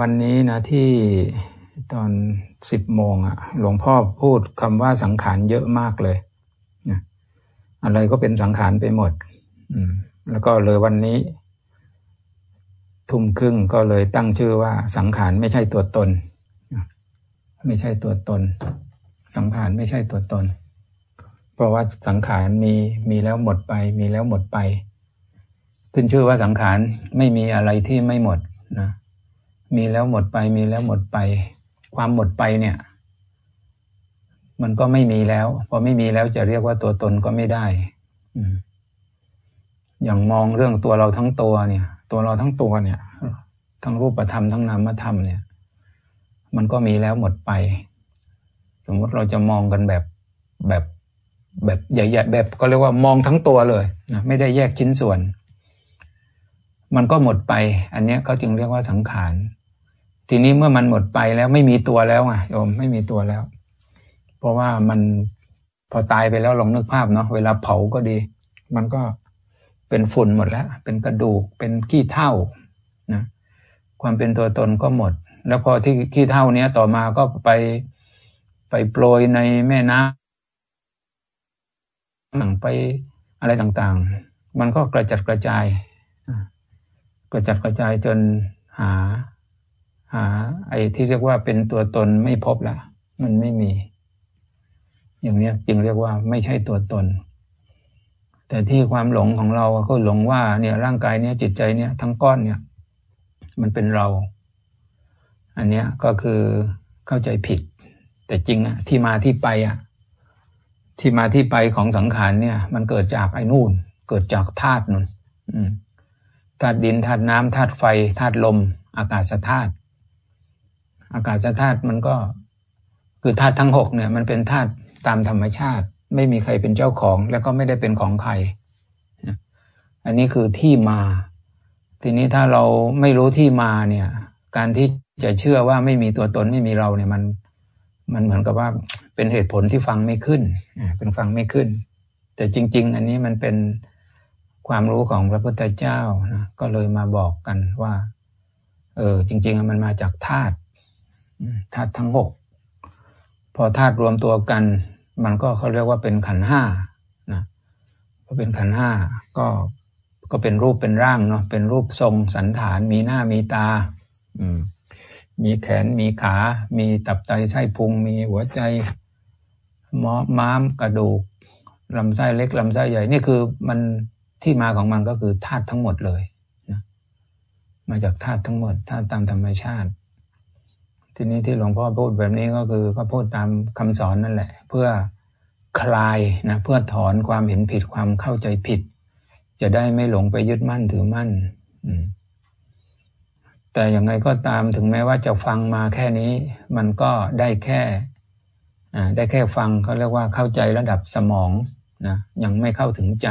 วันนี้นะที่ตอนสิบโมงอะหลวงพ่อพูดคำว่าสังขารเยอะมากเลยนะอะไรก็เป็นสังขารไปหมดแล้วก็เลยวันนี้ ทุ่มครึ่งก็เลยตั้งชื่อว่า สังขารไม่ใช่ตัวตน ไม่ใช่ตัวตน สังขารไม่ใช่ตัวตน เพราะว่าสังขารมีมีแล้วหมดไป มีแล้วหมดไป ขึ้นชื่อว่าสังขารไม่มีอะไรที่ไม่หมดนะ มีแล้วหมดไป มีแล้วหมดไป ความหมดไปเนี่ย มันก็ไม่มีแล้ว พอไม่มีแล้วจะเรียกว่าตัวตนก็ไม่ได้อือย่างมองเรื่องตัวเราทั้งตัวเนี่ย ตัวเราทั้งตัวเนี่ย ทั้งรูปธรรมทั้งนามธรรมเนี่ย มันก็มีแล้วหมดไป สมมติเราจะมองกันแบบแบบแบบใหญ่ๆแบบก็เรียกว่ามองทั้งตัวเลยนะไม่ได้แยกชิ้นส่วน มันก็หมดไป อันนี้เขาจึงเรียกว่าสังขาร ทีนี้เมื่อมันหมดไปแล้วไม่มีตัวแล้วไงโยมไม่มีตัวแล้ว เพราะว่ามันพอตายไปแล้วลองนึกภาพเนาะเวลาเผาก็ดี มันก็เป็นฝุ่นหมดแล้ว เป็นกระดูกเป็นขี้เท่านะความเป็นตัวตนก็หมด แล้วพอที่ขี้เท่าเนี้ยต่อมาก็ไปไปโปรยในแม่น้ำไปอะไรต่างๆ มันก็กระจัดกระจาย กระจัดกระจายจนหา หา ไอ้ที่เรียกว่าเป็นตัวตนไม่พบละมันไม่มี อย่างนี้จึงเรียกว่าไม่ใช่ตัวตน แต่ที่ความหลงของเราก็หลงว่าเนี่ยร่างกายเนี้ยจิตใจเนี้ยทั้งก้อนเนี่ย มันเป็นเรา อันเนี้ยก็คือเข้าใจผิด แต่จริงอะที่มาที่ไปอะที่มาที่ไปของสังขารเนี่ย มันเกิดจากไอ้นู่น เกิดจากธาตุนู่นธาตุดินธาตุน้ำธาตุไฟธาตุลม อากาศธาตุ อากาศธาตุมันก็คือธาตุทั้งหกเนี่ย มันเป็นธาตุตามธรรมชาติ ไม่มีใครเป็นเจ้าของ แล้วก็ไม่ได้เป็นของใคร อันนี้คือที่มา ทีนี้ถ้าเราไม่รู้ที่มาเนี่ย การที่จะเชื่อว่าไม่มีตัวตนไม่มีเราเนี่ยมัน มันเหมือนกับว่าเป็นเหตุผลที่ฟังไม่ขึ้นเป็นฟังไม่ขึ้น แต่จริง ๆ อันนี้มันเป็นความรู้ของพระพุทธเจ้านะก็เลยมาบอกกันว่า เออจริง ๆ มันมาจากธาตุ ธาตุทั้งหกพอธาตุรวมตัวกัน มันก็เขาเรียกว่าเป็นขันห้านะพอเป็นขันห้าก็ก็เป็นรูปเป็นร่างเนาะเป็นรูปทรงสันฐาน มีหน้ามีตา อืมมีแขนมีขา มีตับไตไส้พุง มีหัวใจม้อม้ามกระดูกลำไส้เล็กลำไส้ใหญ่นี่คือมันที่มาของมันก็คือธาตุทั้งหมดเลยนะมาจากธาตุทั้งหมดธาตุตามธรรมชาติ ทีนี้ที่หลวงพ่อพูดแบบนี้ก็คือก็พูดตามคำสอนนั่นแหละ เพื่อคลายนะเพื่อถอนความเห็นผิดความเข้าใจผิด จะได้ไม่หลงไปยึดมั่นถือมั่นแต่อย่างไงก็ตามถึงแม้ว่าจะฟังมาแค่นี้ มันก็ได้แค่ได้แค่ฟังเขาเรียกว่าเข้าใจระดับสมองนะยังไม่เข้าถึงใจ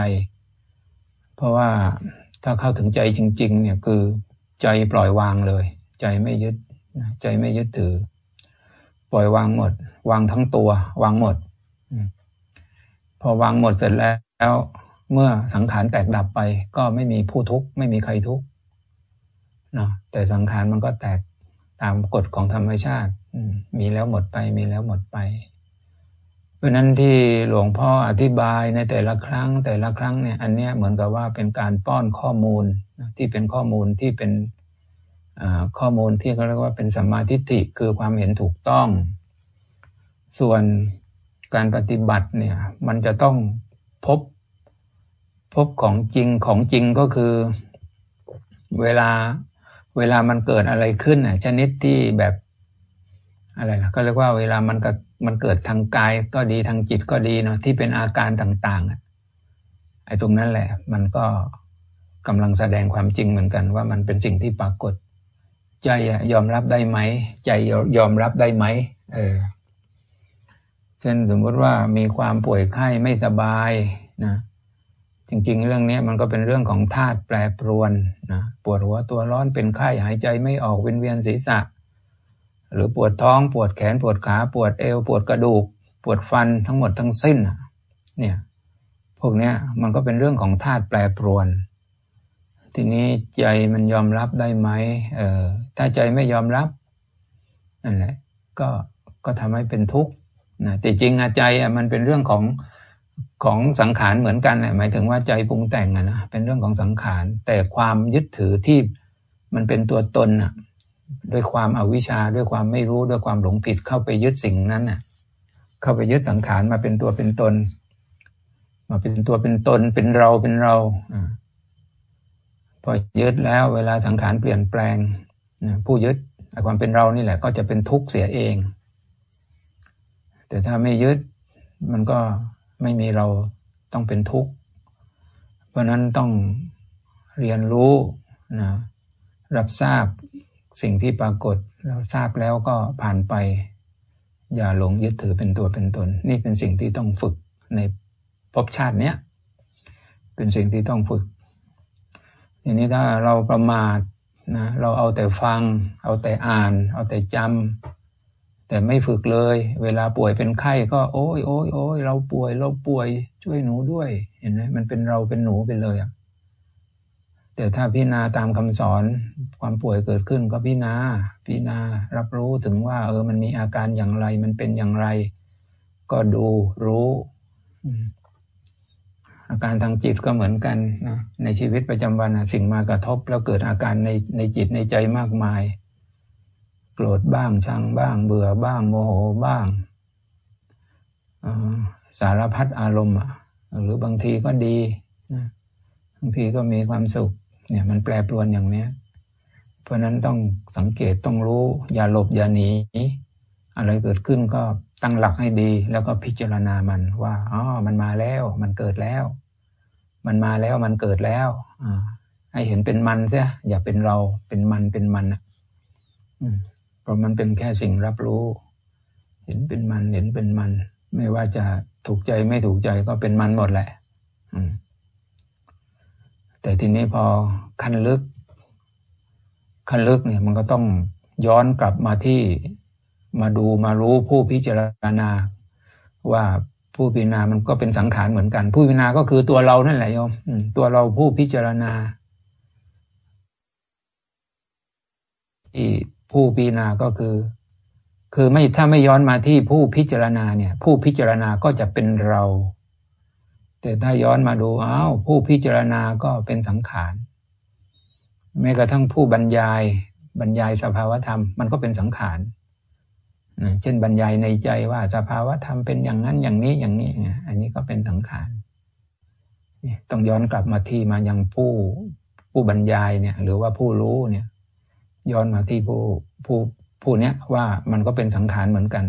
เพราะว่าถ้าเข้าถึงใจจริง ๆ เนี่ยคือใจปล่อยวางเลย ใจไม่ยึด ใจไม่ยึดถือ ปล่อยวางหมด วางทั้งตัว วางหมด พอวางหมดเสร็จแล้ว เมื่อสังขารแตกดับไป ก็ไม่มีผู้ทุกข์ไม่มีใครทุกข์เนาะแต่สังขารมันก็แตกตามกฎของธรรมชาติมีแล้วหมดไป มีแล้วหมดไป เพราะนั้นที่หลวงพ่ออธิบายในแต่ละครั้ง แต่ละครั้งเนี่ย อันเนี้ยเหมือนกับว่าเป็นการป้อนข้อมูลที่เป็นข้อมูลที่เป็น ข้อมูลที่เขาเรียกว่าเป็นสัมมาทิฏฐิคือความเห็นถูกต้อง ส่วนการปฏิบัติเนี่ยมันจะต้องพบพบของจริงของจริงก็คือเวลาเวลามันเกิดอะไรขึ้นอะชนิดที่แบบอะไรนะก็เรียกว่าเวลามันก็มันเกิดทางกายก็ดีทางจิตก็ดีเนาะที่เป็นอาการต่างๆไอ้ตรงนั้นแหละ มันก็กำลังแสดงความจริงเหมือนกันว่ามันเป็นสิ่งที่ปรากฏ ใจยอมรับได้ไหม ใจยอมรับได้ไหมเออเช่นสมมติว่ามีความป่วยไข้ไม่สบายนะจริงๆ เรื่องนี้มันก็เป็นเรื่องของธาตุแปรปรวนนะปวดหัวตัวร้อนเป็นไข้หายใจไม่ออกเวียนเวียนศีรษะ หรือปวดท้องปวดแขนปวดขาปวดเอว ปวดกระดูก ปวดฟันทั้งหมดทั้งสิ้นเนี่ยพวกนี้มันก็เป็นเรื่องของธาตุแปรปรวน ทีนี้ใจมันยอมรับได้ไหมเออถ้าใจไม่ยอมรับนั่นแหละก็ก็ทำให้เป็นทุกข์นะแต่จริงอะใจอะมันเป็นเรื่องของของสังขารเหมือนกันหมายถึงว่าใจปรุงแต่งอะนะเป็นเรื่องของสังขาร แต่ความยึดถือที่มันเป็นตัวตนอะด้วยความอาวิชชาด้วยความไม่รู้ด้วยความหลงผิดเข้าไปยึดสิ่งนั้นน่ะเข้าไปยึดสังขารมาเป็นตัวเป็นตน มาเป็นตัวเป็นตนเป็นเราเป็นเราอ พอยึดแล้วเวลาสังขารเปลี่ยนแปลงผู้ยึดความเป็นเรานี่แหละ ก็จะเป็นทุกข์เสียเอง แต่ถ้าไม่ยึดมันก็ไม่มีเราต้องเป็นทุกข์ เพราะนั้นต้องเรียนรู้นะรับทราบสิ่งที่ปรากฏ เราทราบแล้วก็ผ่านไป อย่าหลงยึดถือเป็นตัวเป็นตน นี่เป็นสิ่งที่ต้องฝึกในภพชาติเนี้ยเป็นสิ่งที่ต้องฝึก ทีนี้ถ้าเราประมาทนะเราเอาแต่ฟัง เอาแต่อ่าน เอาแต่จำแต่ไม่ฝึกเลย เวลาป่วยเป็นไข้ก็โอ้ยโอ้ยโอ้ยเราป่วยเราป่วยช่วยหนูด้วย เห็นไหมมันเป็นเราเป็นหนูไปเลยอะแต่ถ้าพิจารณาตามคำสอนความป่วยเกิดขึ้นก็พิจารณาพิจารณารับรู้ถึงว่า เออมันมีอาการอย่างไร มันเป็นอย่างไร ก็ดูรู้ อาการทางจิตก็เหมือนกันนะในชีวิตประจำวันสิ่งมากระทบ แล้วเกิดอาการในในจิตในใจมากมาย โกรธบ้างชังบ้าง เบื่อบ้าง โมโหบ้างสารพัดอารมณ์หรือบางทีก็ดีนะบางทีก็มีความสุขเนี่ยมันแปรปรวนอย่างเนี้ย เพราะนั้นต้องสังเกตต้องรู้ อย่าหลบอย่าหนีอะไรเกิดขึ้นก็ตั้งหลักให้ดี แล้วก็พิจารณามันว่าอ๋อมันมาแล้ว มันเกิดแล้ว มันมาแล้วมันเกิดแล้วอ่าให้เห็นเป็นมันเสียอย่าเป็นเราเป็นมันเป็นมันอะเพราะมันเป็นแค่สิ่งรับรู้ เห็นเป็นมันเห็นเป็นมัน ไม่ว่าจะถูกใจไม่ถูกใจก็เป็นมันหมดแหละอืมแต่ทีนี้พอขั้นลึก ขั้นลึกเนี่ย มันก็ต้องย้อนกลับมาที่มาดูมารู้ผู้พิจารณาว่า ผู้พิจารณามันก็เป็นสังขารเหมือนกัน ผู้พิจารณาก็คือตัวเรานั่นแหละโยมตัวเราผู้พิจารณาที่ผู้พิจารณาก็คือ คือไม่ถ้าไม่ย้อนมาที่ผู้พิจารณาเนี่ย ผู้พิจารณาก็จะเป็นเรา แต่ถ้าย้อนมาดูอ้าวผู้พิจารณาก็เป็นสังขารแม้กระทั่งผู้บรรยายบรรยายสภาวธรรม มันก็เป็นสังขาร เช่นบรรยายในใจว่าสภาวธรรมเป็นอย่างนั้นอย่างนี้อย่างนี้ อันนี้ก็เป็นสังขารต้องย้อนกลับมาที่มายังผู้ผู้บรรยายเนี่ย หรือว่าผู้รู้เนี่ย ย้อนมาที่ผู้ผู้ผู้เนี้ยว่ามันก็เป็นสังขารเหมือนกัน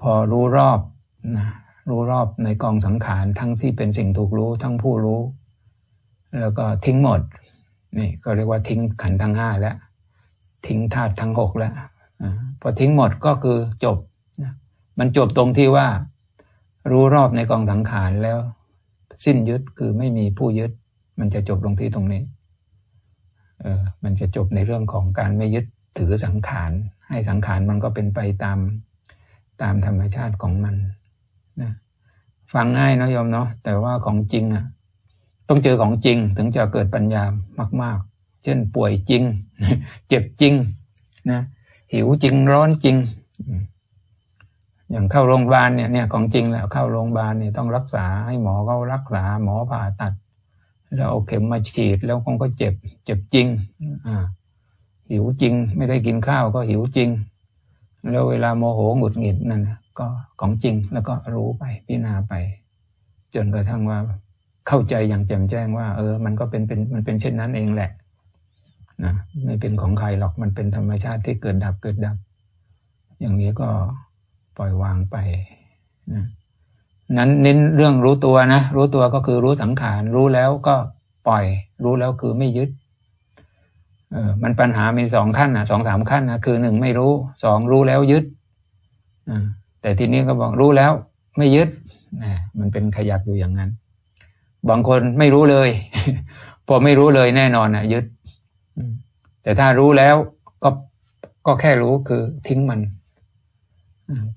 พอรู้รอบนะรู้รอบในกองสังขารทั้งที่เป็นสิ่งถูกรู้ทั้งผู้รู้ แล้วก็ทิ้งหมดนี่ก็เรียกว่าทิ้งขันทั้งห้าแล้วทิ้งธาตุทั้งหกแล้ว พอทิ้งหมดก็คือจบ มันจบตรงที่ว่า รู้รอบในกองสังขารแล้ว สิ้นยึดคือไม่มีผู้ยึด มันจะจบลงที่ตรงนี้ เออ มันจะจบในเรื่องของการไม่ยึดถือสังขาร ให้สังขารมันก็เป็นไปตามตามธรรมชาติของมันนะฟังง่ายนะโยมเนาะแต่ว่าของจริงอะ ต้องเจอของจริงถึงจะเกิดปัญญามาก ๆ เช่นป่วยจริง เจ็บจริงนะ หิวจริงร้อนจริง อย่างเข้าโรงพยาบาลเนี่ยเนี่ยของจริงแล้วเข้าโรงพยาบาลเนี่ยต้องรักษาให้หมอเขารักษาหมอผ่าตัด แล้วเอาเข็มมาฉีดแล้วคงก็เจ็บ เจ็บจริง อ่า หิวจริง ไม่ได้กินข้าวก็หิวจริง แล้วเวลาโมโหหงุดหงิดนั่นก็ของจริงแล้วก็รู้ไปพิจารณาไป จนกระทั่งว่าเข้าใจอย่างแจ่มแจ้งว่า เออ มันก็เป็นเป็นมันเป็นเช่นนั้นเองแหละ นะไม่เป็นของใครหรอกมันเป็นธรรมชาติที่เกิดดับเกิดดับ อย่างนี้ก็ปล่อยวางไปนะนั้นเน้นเรื่องรู้ตัวนะ รู้ตัวก็คือรู้สังขาร รู้แล้วก็ปล่อย รู้แล้วคือไม่ยึดเออมันปัญหามีสองขั้นนะสองสามขั้นนะคือหนึ่งไม่รู้สองรู้แล้วยึดอแต่ทีนี้ก็บอกรู้แล้ว ไม่ยึดนะมันเป็นขยักอยู่อย่างนั้น บางคนไม่รู้เลย พอไม่รู้เลยแน่นอนนะยึด แต่ถ้ารู้แล้วก็ก็แค่รู้คือทิ้งมัน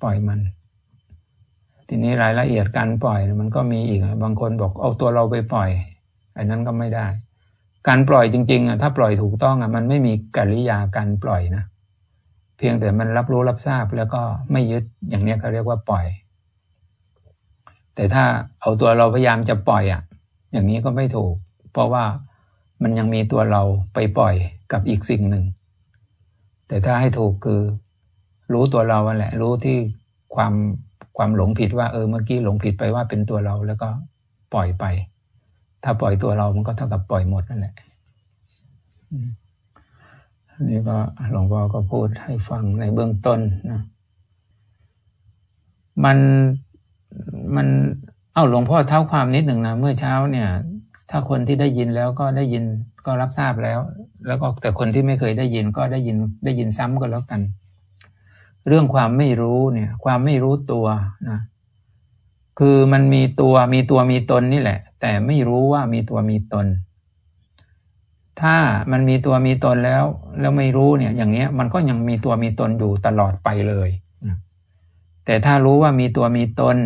ปล่อยมัน ทีนี้รายละเอียดการปล่อยมันก็มีอีกบางคนบอกเอาตัวเราไปปล่อยอันนั้นก็ไม่ได้ การปล่อยจริงๆอะถ้าปล่อยถูกต้องอะมันไม่มีกิริยาการปล่อยนะเพียงแต่มันรับรู้รับทราบแล้วก็ไม่ยึดอย่างนี้เขาเรียกว่าปล่อย แต่ถ้าเอาตัวเราพยายามจะปล่อยอะ อย่างนี้ก็ไม่ถูก เพราะว่า มันยังมีตัวเราไปปล่อยกับอีกสิ่งหนึ่ง แต่ถ้าให้ถูกคือ รู้ตัวเราแหละ รู้ที่ความความหลงผิดว่าเออเมื่อกี้หลงผิดไปว่าเป็นตัวเราแล้วก็ปล่อยไป ถ้าปล่อยตัวเรามันก็เท่ากับปล่อยหมดนั่นแหละอันนี้ก็หลวงพ่อก็พูดให้ฟังในเบื้องต้นนะมันมัน เอ้าหลวงพ่อเท้าความนิดหนึ่งนะเมื่อเช้าเนี่ย ถ้าคนที่ได้ยินแล้วก็ได้ยินก็รับทราบแล้ว แล้วก็แต่คนที่ไม่เคยได้ยินก็ได้ยินได้ยินซ้ำก็แล้วกัน เรื่องความไม่รู้เนี่ย ความไม่รู้ตัวนะคือมันมีตัวมีตัวมีตนนี่แหละ แต่ไม่รู้ว่ามีตัวมีตน ถ้ามันมีตัวมีตนแล้ว แล้วไม่รู้เนี่ย อย่างเงี้ย มันก็ยังมีตัวมีตนอยู่ตลอดไปเลยแต่ถ้ารู้ว่ามีตัวมีตน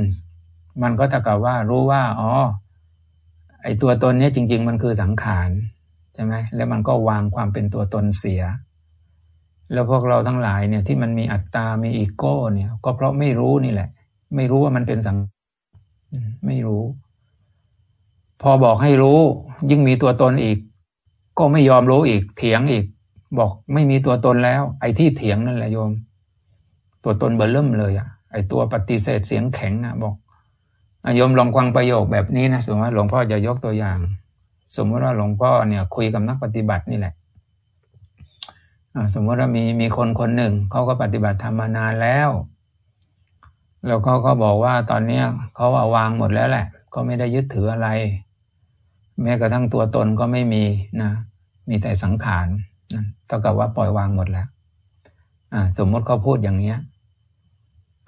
มันก็เท่ากับว่ารู้ว่า อ๋อ ไอ้ตัวตนเนี้ยจริง ๆ มันคือสังขารใช่ไหมแล้วมันก็วางความเป็นตัวตนเสีย แล้วพวกเราทั้งหลายเนี่ยที่มันมีอัตตา มีอีโก้เนี่ย ก็เพราะไม่รู้นี่แหละ ไม่รู้ว่ามันเป็นสังไม่รู้ พอบอกให้รู้ ยิ่งมีตัวตนอีก ก็ไม่ยอมรู้อีก เถียงอีก บอกไม่มีตัวตนแล้ว ไอ้ที่เถียงนั่นแหละโยม ตัวตนเบอร์เริ่มเลยอะไอ้ตัวปฏิเสธเสียงแข็งอะบอก โยมลองฟังประโยคแบบนี้นะสมมติว่าหลวงพ่อจะยกตัวอย่าง สมมติว่าหลวงพ่อเนี่ย คุยกับนักปฏิบัตินี่แหละสมมติว่ามีมีคนคนหนึ่งเขาก็ปฏิบัติธรรมานานแล้ว แล้วเขาก็บอกว่าตอนเนี้ยเขาเอาวางหมดแล้วแหละก็ไม่ได้ยึดถืออะไร แม้กระทั่งตัวตนก็ไม่มีนะมีแต่สังขารนะเท่ากับว่าปล่อยวางหมดแล้วสมมติเขาพูดอย่างเนี้ย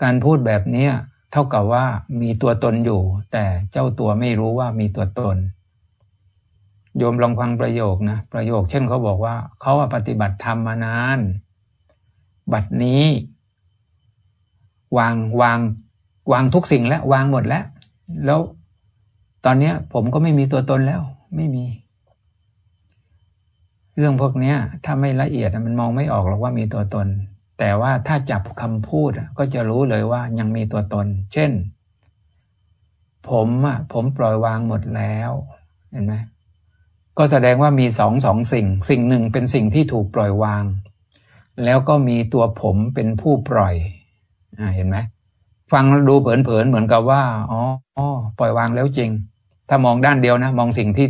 การพูดแบบเนี้ย เท่ากับว่ามีตัวตนอยู่ แต่เจ้าตัวไม่รู้ว่ามีตัวตน โยมลองฟังประโยคนะประโยค เช่นเขาบอกว่าเขาปฏิบัติธรรมมานาน บัดนี้ วางวางวางทุกสิ่งแล้ววางหมดแล้ว แล้วตอนนี้ผมก็ไม่มีตัวตนแล้ว ไม่มี เรื่องพวกนี้ถ้าไม่ละเอียดมันมองไม่ออกหรอกว่ามีตัวตน แต่ว่าถ้าจับคำพูดก็จะรู้เลยว่ายังมีตัวตน เช่น ผมอะผมปล่อยวางหมดแล้ว เห็นไหมก็แสดงว่ามีสองสองสิ่ง สิ่งหนึ่งเป็นสิ่งที่ถูกปล่อยวาง แล้วก็มีตัวผมเป็นผู้ปล่อยอ่าเห็นไหมฟังดูเผินๆเหมือนกับว่าอ๋อปล่อยวางแล้วจริง ถ้ามองด้านเดียวนะ มองสิ่งที่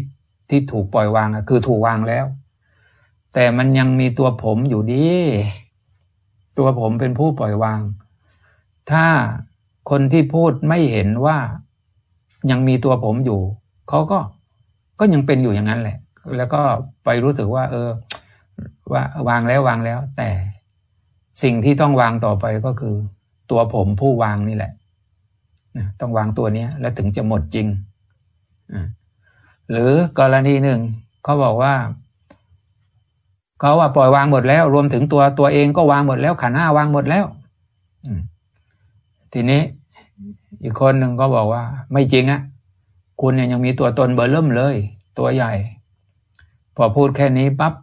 ที่ถูกปล่อยวางคือถูกวางแล้ว แต่มันยังมีตัวผมอยู่ดี ตัวผมเป็นผู้ปล่อยวาง ถ้าคนที่พูดไม่เห็นว่ายังมีตัวผมอยู่ เขาก็ก็ยังเป็นอยู่อย่างนั้นแหละ แล้วก็ไปรู้สึกว่า เออ ว่าวางแล้ววางแล้ว แต่สิ่งที่ต้องวางต่อไปก็คือ ตัวผมผู้วางนี่แหละต้องวางตัวนี้แล้วถึงจะหมดจริง หรือกรณีหนึ่งเขาบอกว่า เขาว่าปล่อยวางหมดแล้ว รวมถึงตัวตัวเองก็วางหมดแล้ว ขันห้าวางหมดแล้วทีนี้ อีกคนหนึ่งก็บอกว่า ไม่จริงอะคุณเนี่ยยังมีตัวตนเบอร์เริ่มเลย ตัวใหญ่ พอพูดแค่นี้ปั๊บ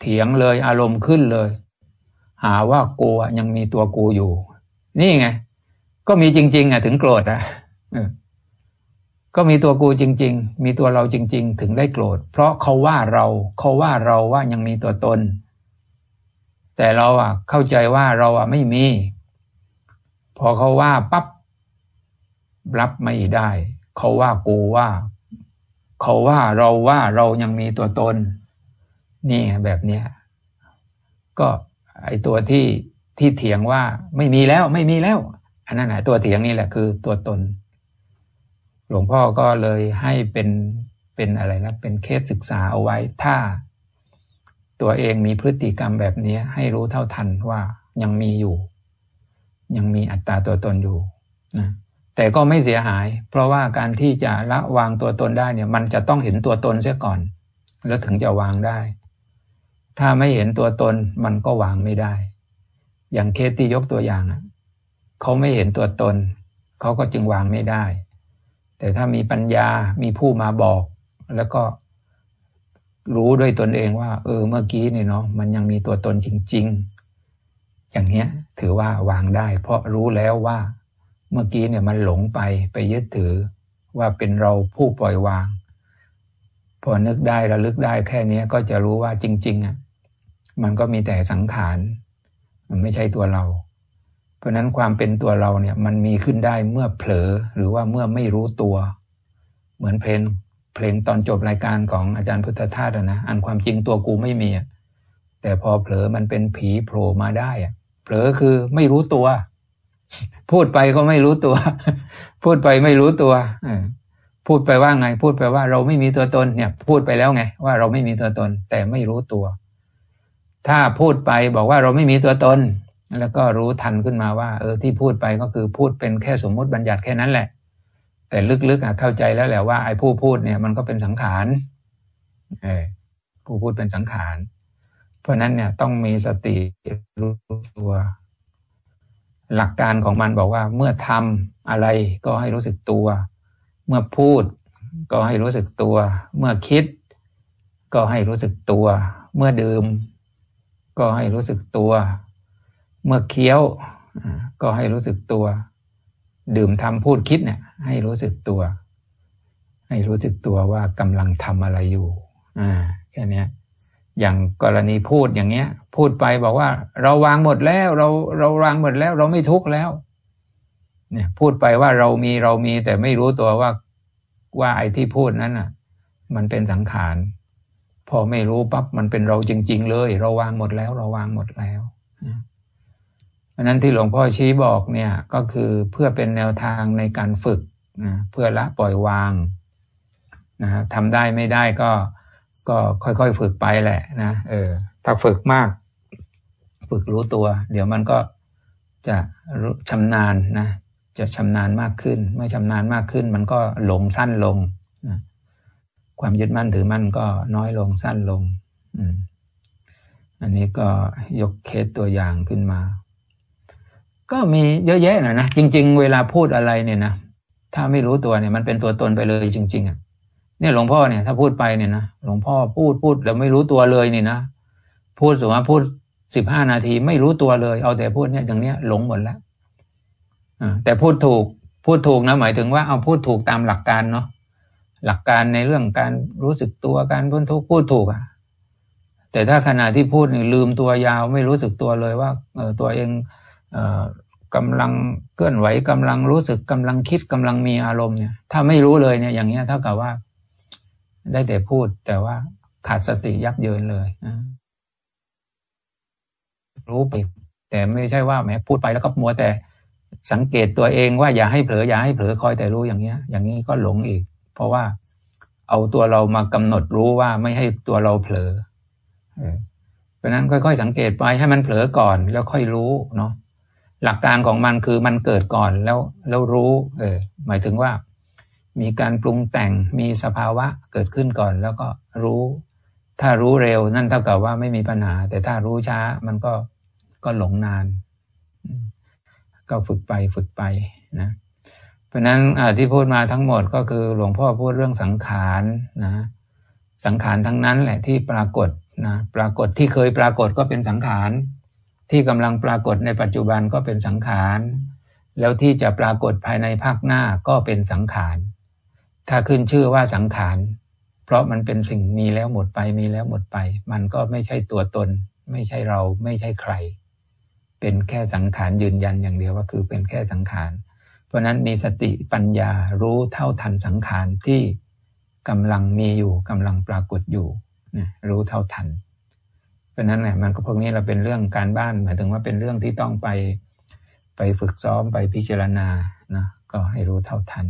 เถียงเลยอารมณ์ขึ้นเลย หาว่ากูยังมีตัวกูอยู่ นี่ไง ก็มีจริง ๆอะถึงโกรธอะ ก็มีตัวกูจริง ๆ มีตัวเราจริง ๆ ถึงได้โกรธ เพราะเขาว่าเราเขาว่าเราว่ายังมีตัวตน แต่เราอะ เข้าใจว่าเราอะไม่มี พอเขาว่าปั๊บรับไม่ได้ เขาว่ากูว่า เขาว่าเราว่าเรายังมีตัวตน นี่แบบเนี้ยก็ไอตัวที่ที่เถียงว่าไม่มีแล้วไม่มีแล้ว อันนั้นแหละตัวเถียงนี่แหละคือตัวตน หลวงพ่อก็เลยให้เป็นเป็นอะไรนะเป็นเคสศึกษาเอาไว้ถ้า ตัวเองมีพฤติกรรมแบบนี้ให้รู้เท่าทันว่ายังมีอยู่ ยังมีอัตตาตัวตนอยู่นะแต่ก็ไม่เสียหาย เพราะว่าการที่จะละวางตัวตนได้เนี่ยมันจะต้องเห็นตัวตนเสียก่อน แล้วถึงจะวางได้ ถ้าไม่เห็นตัวตนมันก็วางไม่ได้ อย่างเคสที่ยกตัวอย่างเขาไม่เห็นตัวตน เขาก็จึงวางไม่ได้ แต่ถ้ามีปัญญามีผู้มาบอก แล้วก็รู้ด้วยตนเองว่า เออ เมื่อกี้นี่เนาะมันยังมีตัวตนจริง ๆ อย่างเนี้ย ถือว่าวางได้ เพราะรู้แล้วว่า เมื่อกี้เนี่ยมันหลงไปไปยึดถือว่าเป็นเราผู้ปล่อยวาง พอนึกได้ระลึกได้แค่นี้ก็จะรู้ว่าจริง ๆอะมันก็มีแต่สังขาร มันไม่ใช่ตัวเรา ราะนั้นความเป็นตัวเราเนี่ยมันมีขึ้นได้เมื่อเผลอหรือว่าเมื่อไม่รู้ตัว เหมือนเพลงเพลงตอนจบรายการของอาจารย์พุทธทาสนะอันความจริงตัวกูไม่มีแต่พอเผลอมันเป็นผีโผล่มาได้เผลอคือไม่รู้ตัว พูดไปก็ไม่รู้ตัว พูดไปไม่รู้ตัวพูดไปว่าไง พูดไปว่าเราไม่มีตัวตนเนี่ย พูดไปแล้วไง ว่าเราไม่มีตัวตน แต่ไม่รู้ตัว ถ้าพูดไปบอกว่าเราไม่มีตัวตน แล้วก็รู้ทันขึ้นมาว่า เออที่พูดไปก็คือพูดเป็นแค่สมมุติบัญญัติแค่นั้นแหละ แต่ลึกๆเข้าใจแล้วแหละว่าไอ้ผู้พูดเนี่ยมันก็เป็นสังขารเออผู้พูดเป็นสังขาร เพราะนั้นเนี่ยต้องมีสติรู้ตัว หลักการของมันบอกว่าเมื่อทำอะไรก็ให้รู้สึกตัว เมื่อพูดก็ให้รู้สึกตัว เมื่อคิด ก็ให้รู้สึกตัว เมื่อดื่ม ก็ให้รู้สึกตัว เมื่อเคี้ยวก็ให้รู้สึกตัว ดื่มทำพูดคิดเนี่ย ให้รู้สึกตัว ให้รู้สึกตัวว่ากำลังทำอะไรอยู่อ่าแค่นี้อย่างกรณีพูดอย่างเงี้ย พูดไปบอกว่า เราวางหมดแล้ว เราเราวางหมดแล้ว เราไม่ทุกข์แล้ว เนี่ยพูดไปว่าเรามีเรามีแต่ไม่รู้ตัวว่าว่าไอ้ที่พูดนั้นอะ มันเป็นสังขารพอไม่รู้ปั๊บมันเป็นเราจริง ๆ เลย เราวางหมดแล้ว เราวางหมดแล้ว ราะนั้นที่หลวงพ่อชี้บอกเนี่ยก็คือเพื่อเป็นแนวทางในการฝึกนะเพื่อละปล่อยวางนะทำได้ไม่ได้ก็ก็ค่อยๆฝึกไปแหละนะเออถ้าฝึกมาก ฝึกรู้ตัว เดี๋ยวมันก็จะชำนาญนะจะชำนาญมากขึ้น เมื่อชำนาญมากขึ้น มันก็หลงสั้นลงนะความยึดมั่นถือมั่นก็น้อยลงสั้นลงอันนี้ก็ยกเคสตัวอย่างขึ้นมา ก็มีเยอะแยะนะนะจริง ๆ เวลาพูดอะไรเนี่ยนะถ้าไม่รู้ตัวเนี่ยมันเป็นตัวตนไปเลยจริง ๆอะเนี่ยหลวงพ่อเนี่ยถ้าพูดไปเนี่ยนะหลวงพ่อพูดพูดแล้วไม่รู้ตัวเลยนี่นะพูดสมมติพูดสิบห้านาทีไม่รู้ตัวเลย เอาแต่พูดเนี่ยอย่างเนี้ยหลงหมดแล้วอแต่พูดถูกพูดถูกนะหมายถึงว่าเอาพูดถูกตามหลักการเนาะหลักการในเรื่องการรู้สึกตัวการพ้นทุกข์พูดถูกอะแต่ถ้าขณะที่พูดนี่ลืมตัวยาวไม่รู้สึกตัวเลยว่าเออตัวเอง กำลังเคลื่อนไหวกำลังรู้สึกกำลังคิดกำลังมีอารมณ์เนี่ย ถ้าไม่รู้เลยเนี่ย อย่างเงี้ยเท่ากับว่า ได้แต่พูดแต่ว่าขาดสติยับเยินเลยรู้ไป แต่ไม่ใช่ว่าแม้พูดไปแล้วก็มัวแต่สังเกตตัวเองว่าอย่าให้เผลออย่าให้เผลอคอยแต่รู้อย่างเงี้ย อย่างนี้ก็หลงอีก เพราะว่าเอาตัวเรามากำหนดรู้ว่าไม่ให้ตัวเราเผลอเพราะนั้นค่อย ๆ สังเกตไปให้มันเผลอก่อนแล้วค่อยรู้เนาะ หลักการของมันคือมันเกิดก่อนแล้วแล้วรู้ เออ หมายถึงว่า มีการปรุงแต่งมีสภาวะเกิดขึ้นก่อน แล้วก็รู้ ถ้ารู้เร็วนั่นเท่ากับว่าไม่มีปัญหา แต่ถ้ารู้ช้ามันก็ก็หลงนาน ก็ฝึกไปฝึกไปนะ เพราะนั้นที่พูดมาทั้งหมดก็คือหลวงพ่อพูดเรื่องสังขารนะ สังขารทั้งนั้นแหละที่ปรากฏนะปรากฏที่เคยปรากฏก็เป็นสังขาร ที่กำลังปรากฏในปัจจุบันก็เป็นสังขาร แล้วที่จะปรากฏภายในภาคหน้าก็เป็นสังขาร ถ้าขึ้นชื่อว่าสังขาร เพราะมันเป็นสิ่งมีแล้วหมดไปมีแล้วหมดไป มันก็ไม่ใช่ตัวตน ไม่ใช่เราไม่ใช่ใคร เป็นแค่สังขารยืนยันอย่างเดียวว่าคือเป็นแค่สังขาร เพราะนั้นมีสติปัญญารู้เท่าทันสังขารที่กำลังมีอยู่กำลังปรากฏอยู่รู้เท่าทัน เพราะนั้นเนี่ยมันก็พวกนี้เราเป็นเรื่องการบ้านหมายถึงว่าเป็นเรื่องที่ต้องไปไปฝึกซ้อมไปพิจารณานะก็ให้รู้เท่าทัน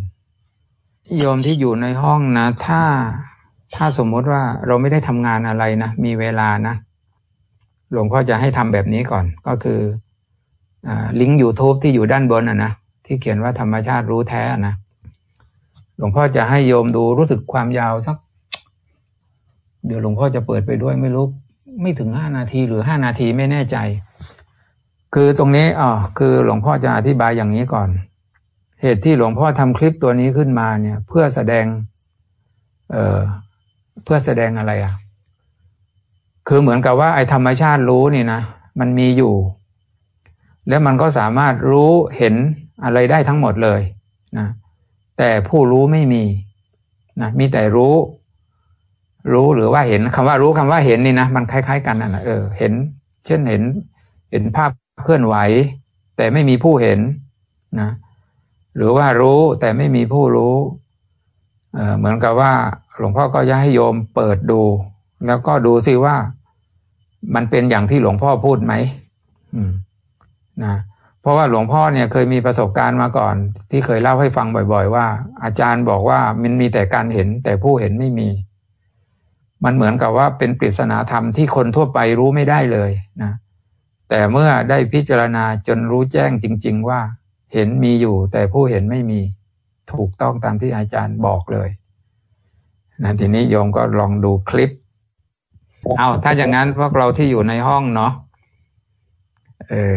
โยมที่อยู่ในห้องนะ ถ้าถ้าสมมติว่าเราไม่ได้ทำงานอะไรนะ มีเวลานะหลวงพ่อจะให้ทำแบบนี้ก่อน ก็คืออลิงก์ YouTube ที่อยู่ด้านบนอะนะที่เขียนว่าธรรมชาติรู้แท้นะหลวงพ่อจะให้โยมดูรู้สึกความยาวสัก เดี๋ยวหลวงพ่อจะเปิดไปด้วยไม่รู้ ไม่ถึงห้านาทีหรือห้านาทีไม่แน่ใจ คือตรงนี้อ๋อคือหลวงพ่อจะอธิบายอย่างนี้ก่อน เหตุที่หลวงพ่อทำคลิปตัวนี้ขึ้นมาเนี่ย เพื่อแสดง เอ่อเพื่อแสดงอะไรอะ คือเหมือนกับว่าไอ้ธรรมชาติรู้นี่นะมันมีอยู่ แล้วมันก็สามารถรู้เห็นอะไรได้ทั้งหมดเลยนะแต่ผู้รู้ไม่มีนะมีแต่รู้ รู้หรือว่าเห็นคำว่ารู้คำว่าเห็นนี่นะมันคล้าย ๆ กันนะเออเห็น เช่นเห็น เห็นภาพเคลื่อนไหว แต่ไม่มีผู้เห็นนะหรือว่ารู้แต่ไม่มีผู้รู้เเหมือนกับว่า หลวงพ่อก็จะให้โยมเปิดดู แล้วก็ดูสิว่า มันเป็นอย่างที่หลวงพ่อพูดไหมนะเพราะว่าหลวงพ่อเนี่ยเคยมีประสบการณ์มาก่อน ที่เคยเล่าให้ฟังบ่อย ๆ ว่า อาจารย์บอกว่ามันมีแต่การเห็นแต่ผู้เห็นไม่มี มันเหมือนกับว่าเป็นปริศนาธรรมที่คนทั่วไปรู้ไม่ได้เลยนะแต่เมื่อได้พิจารณาจนรู้แจ้งจริง ๆ ว่า เห็นมีอยู่ แต่ผู้เห็นไม่มีถูกต้องตามที่อาจารย์บอกเลยนะทีนี้โยมก็ลองดูคลิป เอาถ้าอย่างนั้นพวกเราที่อยู่ในห้องเนาะเออ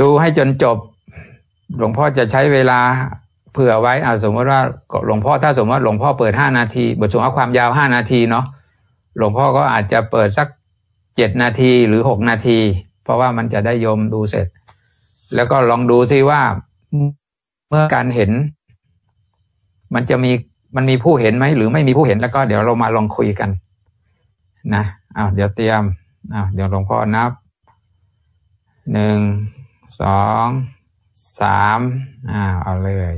ดูให้จนจบ หลวงพ่อจะใช้เวลาเผื่อไว้อาสมมติว่าหลวงพ่อถ้าสมมติว่าหลวงพ่อเปิดห้านาทีบทสวดความยาวห้านาทีเนาะ หลวงพ่อก็อาจจะเปิดสักเจ็ดนาทีหรือหกนาที เพราะว่ามันจะได้โยมดูเสร็จ แล้วก็ลองดูซิว่าเมื่อการเห็น มันจะมีมันมีผู้เห็นไหมหรือไม่มีผู้เห็นแล้วก็เดี๋ยวเรามาลองคุยกันนะอ้าวเดี๋ยวเตรียมอ้าวเดี๋ยวหลวงพ่อนับหนึ่งสองสามอ่าวเอาเลย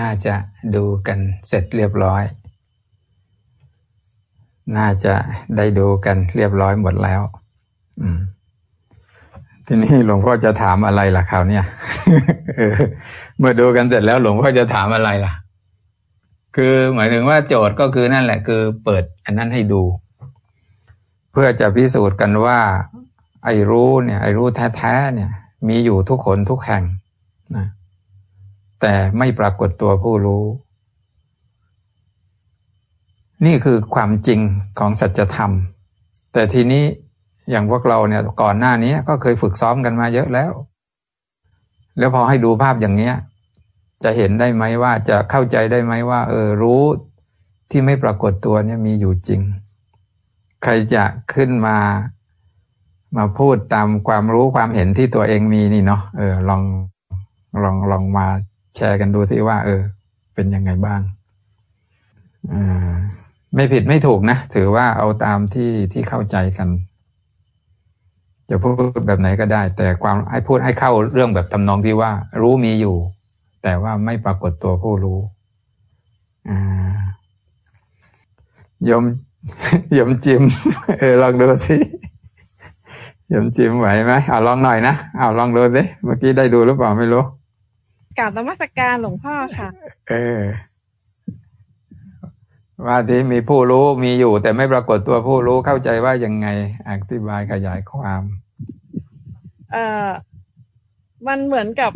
น่าจะดูกันเสร็จเรียบร้อย น่าจะได้ดูกันเรียบร้อยหมดแล้ว อืม ทีนี้หลวงพ่อจะถามอะไรล่ะคราวนี้เมื่อดูกันเสร็จแล้ว หลวงพ่อจะถามอะไรล่ะ คือหมายถึงว่าโจทย์ก็คือนั่นแหละ คือเปิดอันนั้นให้ดู เพื่อจะพิสูจน์กันว่า ไอ้รู้เนี่ย ไอ้รู้แท้ๆเนี่ย มีอยู่ทุกคนทุกแห่งนะ แต่ไม่ปรากฏตัวผู้รู้ นี่คือความจริงของสัจธรรม แต่ทีนี้อย่างพวกเราเนี่ยก่อนหน้านี้ก็เคยฝึกซ้อมกันมาเยอะแล้ว แล้วพอให้ดูภาพอย่างเนี้ย จะเห็นได้ไหมว่าจะเข้าใจได้ไหมว่า เออรู้ที่ไม่ปรากฏตัวเนี่ยมีอยู่จริง ใครจะขึ้นมามาพูดตามความรู้ความเห็นที่ตัวเองมีนี่เนาะเออลองลองลองมา แชร์กันดูสิว่า เออ เป็นยังไงบ้างอไม่ผิดไม่ถูกนะ ถือว่าเอาตามที่ที่เข้าใจกัน จะพูดแบบไหนก็ได้ แต่ความให้พูดให้เข้าเรื่องแบบทำนองที่ว่า รู้มีอยู่ แต่ว่าไม่ปรากฏตัวผู้รู้ยมยมจิม เออลองดูสิยมจิมไหวไหมเอาลองหน่อยนะเอาลองดูสิเมื่อกี้ได้ดูหรือเปล่าไม่รู้ กราบนมัสการหลวงพ่อค่ะ เออ ว่าที่มีผู้รู้มีอยู่ แต่ไม่ปรากฏตัวผู้รู้เข้าใจว่ายังไง อธิบายขยายความ เอ่อ มันเหมือนกับ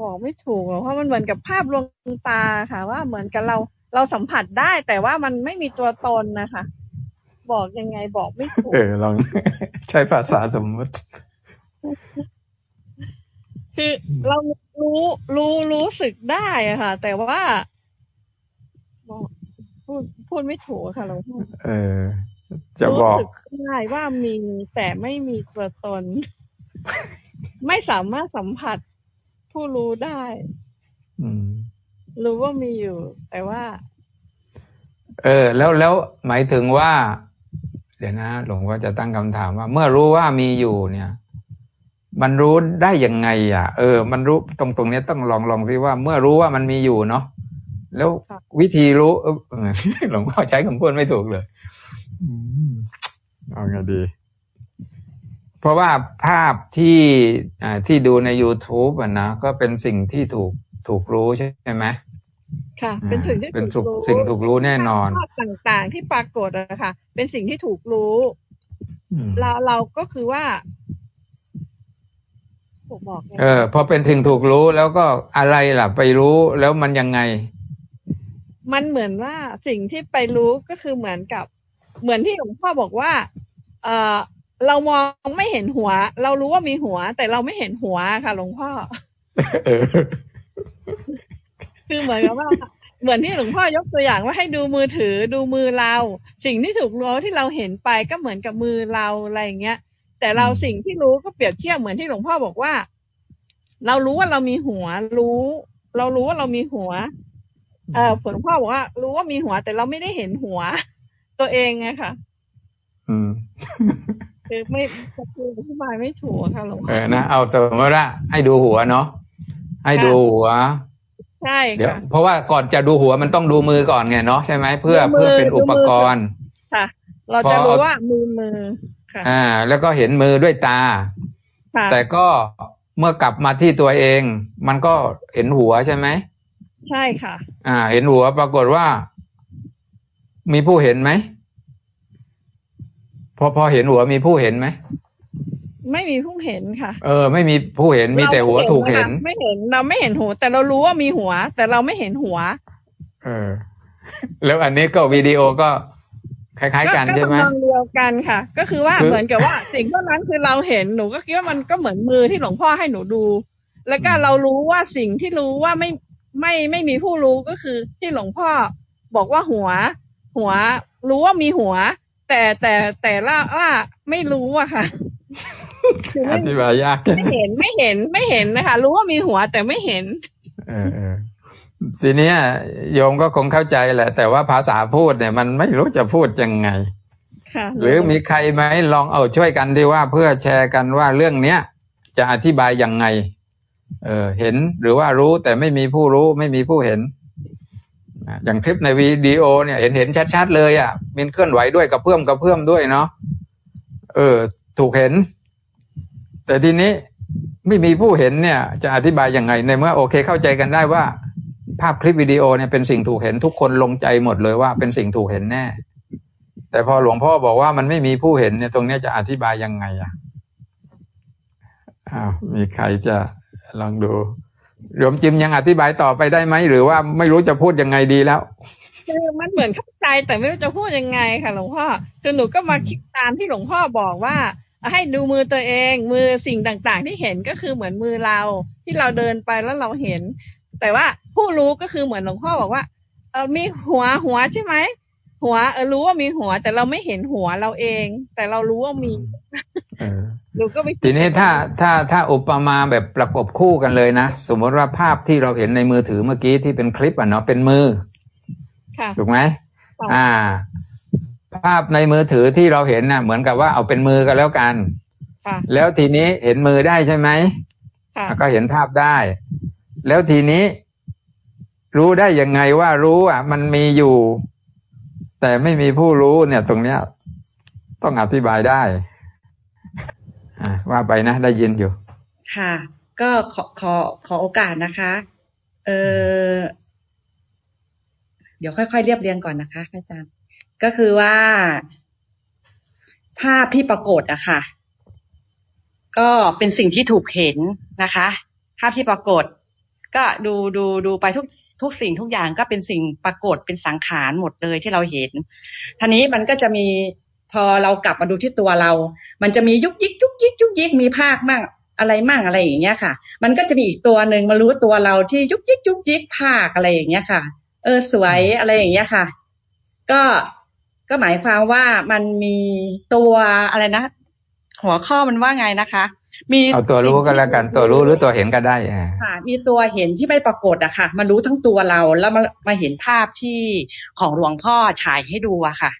บอกไม่ถูกหรอกเพราะมันเหมือนกับภาพลวงตาค่ะ ว่าเหมือนกับเราเราสัมผัสได้ แต่ว่ามันไม่มีตัวตนนะคะ บอกยังไงบอกไม่ถูก เออลองใช้ภาษาสมมติ คือเรารู้รู้รู้สึกได้อะค่ะ แต่ว่าบอกพูดพูดไม่ถูกอะค่ะหลวงพ่อเออ จะบอกรู้สึกได้ว่ามีแต่ไม่มีตัวตน ไม่สามารถสัมผัสผู้รู้ได้ อืม รู้ว่ามีอยู่ แต่ว่า เออ แล้วแล้วหมายถึงว่า เดี๋ยวนะหลวงพ่อจะตั้งคำถามว่า เมื่อรู้ว่ามีอยู่เนี่ย มันรู้ได้ยังไง อะ เออ มันรู้ตรงตรงนี้ต้องลองลองซิว่า เมื่อรู้ว่ามันมีอยู่เนาะแล้วค่ะวิธีรู้เออหลวงพ่อใช้คำพูดไม่ถูกเลยอืมเอาไงดี เพราะว่าภาพที่อ่าที่ดูใน YouTube อะนะก็เป็นสิ่งที่ถูกถูกรู้ใช่ไหมค่ะ เป็นสิ่งที่เป็นถูถูกกรู้สิ่งถูกรู้แน่นอนภาพต่างๆที่ปรากฏอะค่ะเป็นสิ่งที่ถูกรู้อืมเราเราก็คือว่า ผมบอกไงเออ พอเป็นสิ่งถูกรู้แล้วก็อะไรล่ะ ไปรู้แล้วมันยังไง มันเหมือนว่าสิ่งที่ไปรู้ก็คือเหมือนกับ เหมือนที่หลวงพ่อบอกว่า เออเรามองไม่เห็นหัว เรารู้ว่ามีหัว แต่เราไม่เห็นหัวค่ะ หลวงพ่อเออคือเหมือนกับว่าเหมือนที่หลวงพ่อยกตัวอย่างว่าให้ดูมือถือดูมือเรา สิ่งที่ถูกรู้ที่เราเห็นไปก็เหมือนกับมือเราอะไรอย่างเงี้ย แต่เราอืมสิ่งที่รู้ก็เปรียบเทียบเหมือนที่หลวงพ่อบอกว่า เรารู้ว่าเรามีหัว รู้ เรารู้ว่าเรามีหัว เออหลวงพ่อบอกว่า รู้ว่ามีหัว แต่เราไม่ได้เห็นหัว ตัวเองไงค่ะ อืมคือไม่คืออธิบายไม่ถูกค่ะหลวงเอพ่ออนะเอาสมมติว่าให้ดูหัวเนาะให้ดูหัวใช่เดี๋ยวค่ะเพราะว่าก่อนจะดูหัวมันต้องดูมือก่อนไงเนาะใช่ไหมเพื่อดูมือเพื่อเป็นอุปกรณ์ค่ะ เราจะรู้ว่ามือมือค่ะ อ่า แล้วก็เห็นมือด้วยตาค่ะแต่ก็เมื่อกลับมาที่ตัวเอง มันก็เห็นหัวใช่ไหมใช่ค่ะ อ่า เห็นหัวปรากฏว่า มีผู้เห็นไหมพอพอเห็นหัวมีผู้เห็นไหมไม่มีผู้เห็นค่ะ เออ ไม่มีผู้เห็นมีแต่หัวถูกเห็นราไม่เห็นเราไม่เห็นหัวแต่เรารู้ว่ามีหัว แต่เราไม่เห็นหัว เออ แล้วอันนี้ก็วิดีโอก็ คล้ายๆกันใช่ไหมก็ทำนองเดียวกันค่ะ ก็คือว่าคือเหมือนกับว่าสิ่งพวกนั้นคือเราเห็นหนูก็คิดว่ามันก็เหมือนมือที่หลวงพ่อให้หนูดู แล้วก็เรารู้ว่าสิ่งที่รู้ว่าไม่ไม่ไม่มีผู้รู้ก็คือที่หลวงพ่อบอกว่าหัว หัว รู้ว่ามีหัว แต่แต่แต่ละว่าไม่รู้อะค่ะคืออไม่ธิบายยากไม่เห็นไม่เห็นไม่เห็นนะคะ รู้ว่ามีหัวแต่ไม่เห็น เออเออ ทีเนี้ยโยมก็คงเข้าใจแหละ แต่ว่าภาษาพูดเนี่ย มันไม่รู้จะพูดยังไงค่ะหรือมีใครไหมลองเอาช่วยกันที่ว่าเพื่อแชร์กันว่าเรื่องเนี้ยจะอธิบายยังไง เออเห็นหรือว่ารู้แต่ไม่มีผู้รู้ไม่มีผู้เห็นอะอย่างคลิปในวิดีโอเนี่ยเห็นเห็นชัดๆเลยอะมีเคลื่อนไหวด้วยกับเพื่อมกับเพื่อมด้วยเนาะเออ ถูกเห็น แต่ทีนี้ไม่มีผู้เห็นเนี่ย จะอธิบายยังไงในเมื่อโอเคเข้าใจกันได้ว่า ภาพคลิปวิดีโอเนี่ยเป็นสิ่งถูกเห็นทุกคนลงใจหมดเลยว่าเป็นสิ่งถูกเห็นแน่ แต่พอหลวงพ่อบอกว่ามันไม่มีผู้เห็นเนี่ยตรงนี้จะอธิบายยังไงอะอ้าวมีใครจะลองดูโยมจิมยังอธิบายต่อไปได้ไหมหรือว่าไม่รู้จะพูดยังไงดีแล้วคือมันเหมือนเข้าใจแต่ไม่รู้จะพูดยังไงค่ะ หลวงพ่อคือหนูก็มาคิดตามที่หลวงพ่อบอกว่า ให้ดูมือตัวเอง มือสิ่งต่างๆ ที่เห็นก็คือเหมือนมือเราที่เราเดินไปแล้วเราเห็น แต่ว่าผู้รู้ก็คือเหมือนหลวงพ่อบอกว่า เออมีหัวหัวใช่ไหมหัวเออรู้ว่ามีหัว แต่เราไม่เห็นหัวเราเอง แต่เรารู้ว่ามีเออหนูก็ไปคิดทีนี้ถ้าถ้าถ้าอุปมาแบบประกบคู่กันเลยนะ สมมติว่าภาพที่เราเห็นในมือถือเมื่อกี้ที่เป็นคลิปอะเนาะเป็นมือค่ะถูกไหมค่ะอ่า ภาพในมือถือที่เราเห็นน่ะ เหมือนกับว่าเอาเป็นมือกันแล้วกันค่ะแล้วทีนี้เห็นมือได้ใช่ไหมค่ะก็เห็นภาพได้ แล้วทีนี้ รู้ได้ยังไงว่ารู้อะ มันมีอยู่ แต่ไม่มีผู้รู้เนี่ย ตรงเนี้ย ต้องอธิบายได้อ่าว่าไปนะ ได้ยินอยู่ ค่ะ ก็ขอขอขอโอกาสนะคะ เออเดี๋ยวค่อยๆเรียบเรียงก่อนนะคะอาจารย์ก็คือว่า ภาพที่ปรากฏอะค่ะ ก็เป็นสิ่งที่ถูกเห็นนะคะ ภาพที่ปรากฏ ก็ดูดูดูไปทุกทุกสิ่งทุกอย่างก็เป็นสิ่งปรากฏเป็นสังขารหมดเลยที่เราเห็นทีนี้มันก็จะมีพอเรากลับมาดูที่ตัวเรา มันจะมียุกยิกยุกยิกยุกยิกมีภาคมั่งอะไรมั่งอะไรอย่างเงี้ยค่ะ มันก็จะมีอีกตัวหนึ่งมารู้ตัวเราที่ยุกยิกยุกยิกภาคอะไรอย่างเงี้ยค่ะ เออสวยอะไรอย่างเงี้ยค่ะ ก็ก็หมายความว่ามันมีตัวอะไรนะ หัวข้อมันว่าไงนะคะ มีเอาตัวรู้ก็แล้วกันตัวรู้หรือตัวเห็นก็ได้อ่าค่ะ มีตัวเห็นที่ไม่ปรากฏอะค่ะมารู้ทั้งตัวเราแล้วมามาเห็นภาพที่ของหลวงพ่อฉายให้ดูอะค่ะ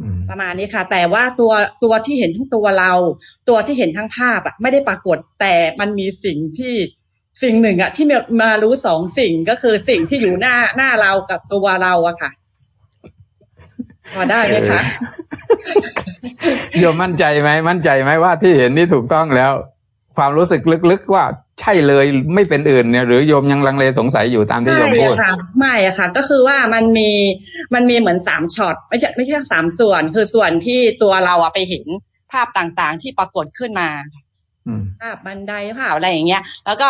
อืมประมาณนี้ค่ะ แต่ว่าตัวตัวที่เห็นทั้งตัวเรา ตัวที่เห็นทั้งภาพอะไม่ได้ปรากฏแต่มันมีสิ่งที่สิ่งหนึ่งอะที่มามารู้สองสิ่งก็คือสิ่งที่อยู่หน้าหน้าเรากับตัวเราอะค่ะพอได้ไหมคะ โยมมั่นใจไหมมั่นใจไหมว่าที่เห็นนี่ถูกต้องแล้ว ความรู้สึกลึกๆว่าใช่เลยไม่เป็นอื่นเนี่ยหรือโยมยังลังเลสงสัยอยู่ตามที่โยไม่มพูดอะค่ะไม่อะค่ะ ก็คือว่ามันมีมันมีเหมือนสามช็อตไม่ใช่ไม่ใช่สามส่วน คือส่วนที่ตัวเราอะไปเห็นภาพต่างๆที่ปรากฏขึ้นมาอืมภาพบันไดภาพอะไรอย่างเงี้ย แล้วก็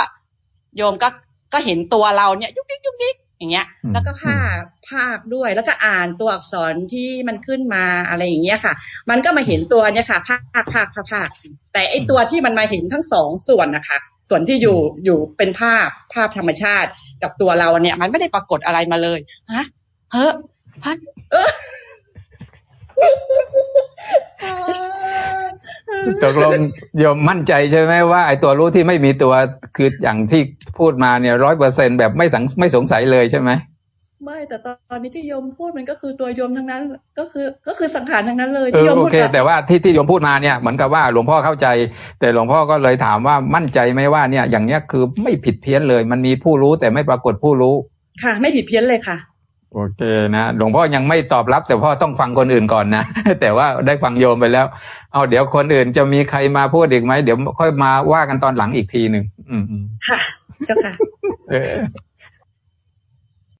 โยมก็ก็เห็นตัวเราเนี่ย ยุกยิกยุกยิก อย่างเงี้ยอืมแล้วก็ภาคภาคด้วย แล้วก็อ่านตัวอักษรที่มันขึ้นมาอะไรอย่างเงี้ยค่ะ มันก็มาเห็นตัวเนี่ยค่ะภาคภาคภาคภาคภาคแต่ไอตัวที่มันมาเห็นทั้งสองส่วนนะคะ ส่วนที่อยู่อยู่เป็นภาพภาพธรรมชาติกับตัวเราเนี่ย มันไม่ได้ปรากฏอะไรมาเลยฮะเฮ้อพัดเออ ตกลงโยมมั่นใจใช่ไหมว่าไอ้ตัวรู้ที่ไม่มีตัวคืออย่างที่พูดมาเนี่ยร้อยเปอร์เซ็นแบบไม่สังไม่สงสัยเลยใช่ไหมไม่แต่ตอนนี้ที่โยมพูดมันก็คือตัวโยมทั้งนั้น ก็คือก็คือสังขารทั้งนั้นเลยเอที่อโยมโอพูดเคกับแต่ว่าที่ที่โยมพูดมาเนี่ยเหมือนกับว่าหลวงพ่อเข้าใจ แต่หลวงพ่อก็เลยถามว่ามั่นใจไหมว่าเนี่ยอย่างเนี้ยคือไม่ผิดเพี้ยนเลย มันมีผู้รู้แต่ไม่ปรากฏผู้รู้ค่ะ ไม่ผิดเพี้ยนเลยค่ะ โอเคนะหลวงพ่อยังไม่ตอบรับ แต่พ่อต้องฟังคนอื่นก่อนนะ แต่ว่าได้ฟังโยมไปแล้ว เอาเดี๋ยวคนอื่นจะมีใครมาพูดอีกไหมเดี๋ยวค่อยมาว่ากันตอนหลังอีกทีหนึ่งอืมอืมค่ะ เจ้าค่ะเออ